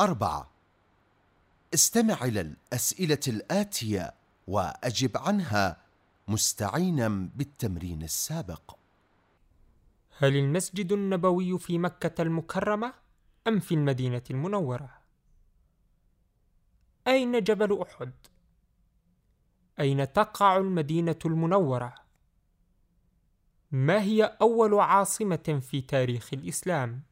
أربعة استمع إلى الأسئلة الآتية وأجب عنها مستعينا بالتمرين السابق هل المسجد النبوي في مكة المكرمة أم في المدينة المنورة؟ أين جبل أحد؟ أين تقع المدينة المنورة؟ ما هي أول عاصمة في تاريخ الإسلام؟